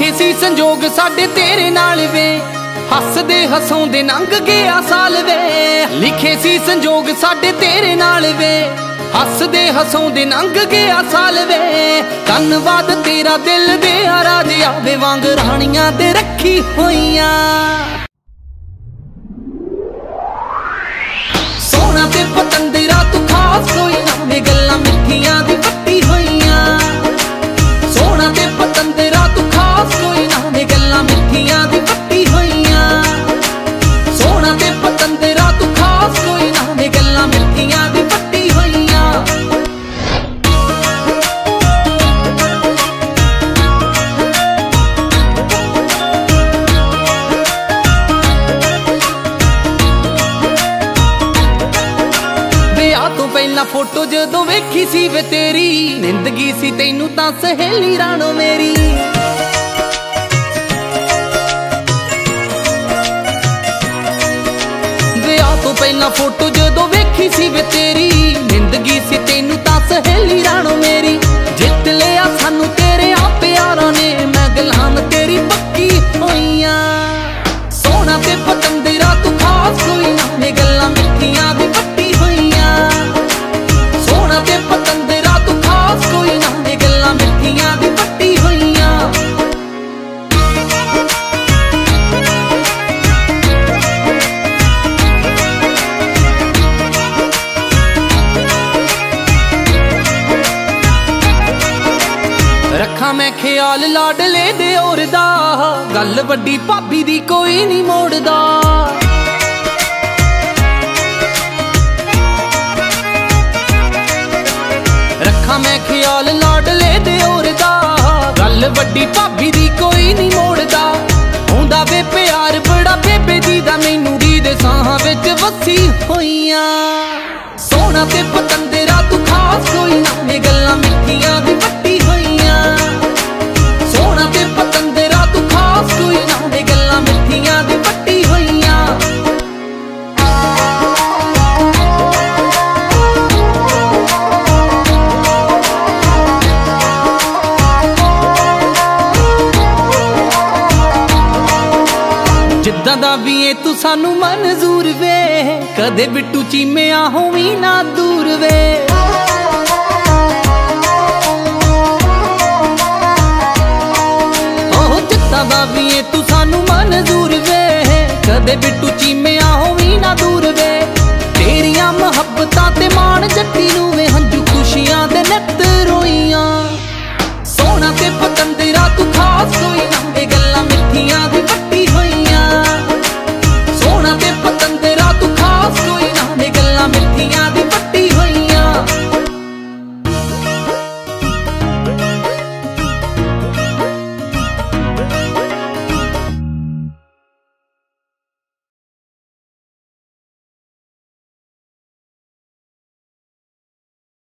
ਸੀ ਸੰਜੋਗ ਸਾਡੇ ਤੇਰੇ ਨਾਲ ਵੇ। ਹੱਸਦੇ ਹਸਾਉਂਦੇ ਲੰਘ ਗਿਆ ਸਾਲ ਵੇ। ਲਿਖੇ ਸੀ ਸੰਜੋਗ ਸਾਡੇ ਤੇਰੇ ਨਾਲ ਵੇ। ਹੱਸਦੇ ਹਸਾਉਂਦੇ ਲੰਘ ਗਿਆ ਸਾਲ ਵੇ। ਧੰਨਵਾਦ ਤੇਰਾ ਦਿਲ ਦੇ ਰਾਜਿਆ ਵੇ। ਵਾਂਗ ਰਾਣੀਆਂ ਤੇ ਰੱਖੀ ਹੋਈਆਂ। ਸੋਹਣਾ ਤੂੰ ਖਾਸ ਕੋਈ ਨਾ। ਵੇ ਗੱਲਾਂ ਮਿੱਠੀਆਂ ਦੀ ਵੱਟੀ ਹੋਈਆਂ। ਵਿਆਹ ਤੋਂ ਪਹਿਲਾਂ ਫੋਟੋ ਜਦੋਂ ਵੇਖੀ ਸੀ ਵੇ ਤੇਰੀ। ਨਿੰਦਗੀ ਸੀ ਤੈਨੂੰ ਤਾਂ ਸਹੇਲੀ ਰਾਣੋ ਮੇਰੀ। ਪਹਿਲਾਂ ਫੋਟੋ ਜਦੋਂ ਵੇਖੀ ਸੀ ਵਿੱਚ ਰੱਖਾਂ ਮੈਂ ਖਿਆਲ ਲਾਡਲੇ ਦੇ ਔਰ ਦਾ। ਗੱਲ ਵੱਡੀ ਭਾਬੀ ਦੀ ਕੋਈ ਨਹੀਂ ਮੋੜਦਾ। ਰੱਖਾਂ ਮੈਂ ਖਿਆਲ ਲਾਡਲੇ ਦੇ ਔਰ ਦਾ। ਗੱਲ ਵੱਡੀ ਭਾਬੀ ਦੀ ਕੋਈ ਨਹੀਂ ਮੋੜਦਾ। ਹੁੰਦਾ ਵੇ ਪਿਆਰ, ਬੜਾ ਬੇਬੇ ਦੀ ਦਾ ਮੈਨੂੰ ਦੀ ਦੇ ਸਾਹਾਂ ਵਿੱਚ ਵਸੀ ਹੋਈਆਂ। ਸੋਹਣਾ ਤੇ ਪਤੰਦਰਾ ਜਿੱਦਾਂ ਦਾ ਵੀ ਏ, ਤੂੰ ਸਾਨੂੰ ਮਨਜ਼ੂਰ ਵੇ। ਕਦੇ ਬਿੱਟੂ ਚੀਮਿਆ ਹੋਵੀ ਨਾ ਦੂਰ ਵੇ। ਉਹ ਜਿੱਦਾਂ ਦਾ ਵੀ ਏ, ਤੂੰ ਸਾਨੂੰ ਮਨਜ਼ੂਰ ਵੇ। ਕਦੇ ਬਿੱਟੂ ਚੀਮਿਆ ਹੋਵੀ ਨਾ ਦੂਰ ਵੇ। ਤੇਰੀਆਂ ਮੁਹੱਬਤਾਂ ਤੇ ਮਾਣ ਜੱਟੀ ਨੂੰ ਵੇ, ਹੰਝੂ ਖੁਸ਼ੀਆਂ ਦੇ ਨਿੱਤ ਰੋਈਆਂ। ਸੋਹਣਾ ਤੇ ਪਤੰਦਰਾ